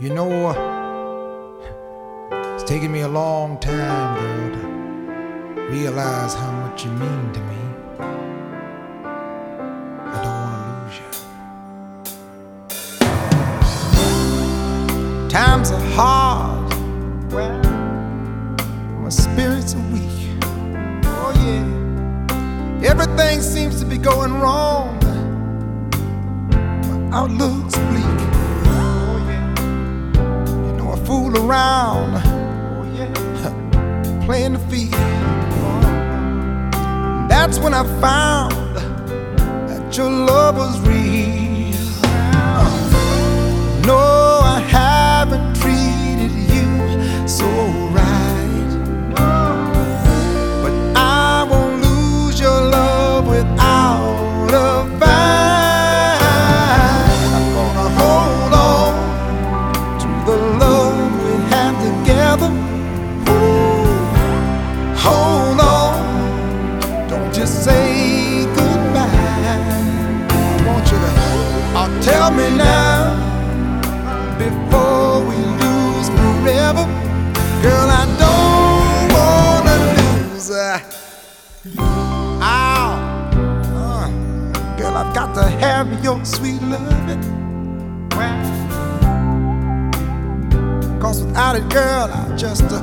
You know, uh, it's taken me a long time, girl, to realize how much you mean to me. I don't want to lose you. Times are hard. Well, my spirits are weak. Oh, yeah. Everything seems to be going wrong. My outlook's bleak. Fool around. Oh, yeah. Playing the field. That's when I found that your love was real. Tell me now before we lose forever. Girl, I don't wanna lose. Uh, ow. Uh, girl, I've got to have your sweet loving. Cause without it, girl, I just uh,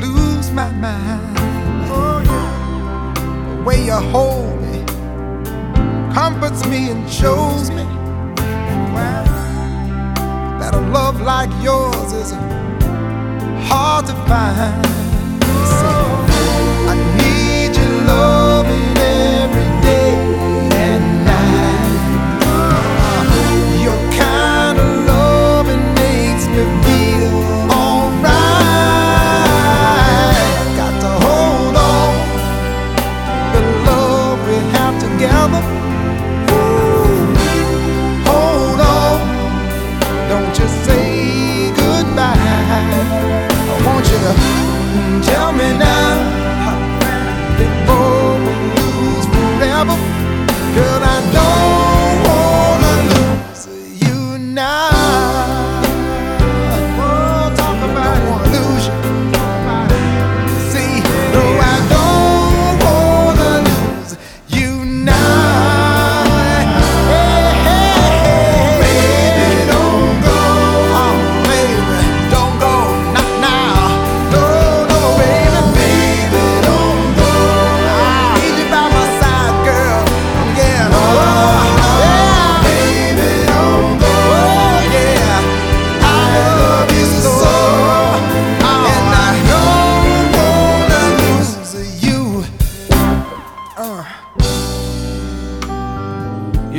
lose my mind. Oh, yeah. The way you hold me comforts me and shows me that a love like yours is hard to find. I need your loving every day and night. Your kind of loving makes me feel alright. Got to hold on the love we have together.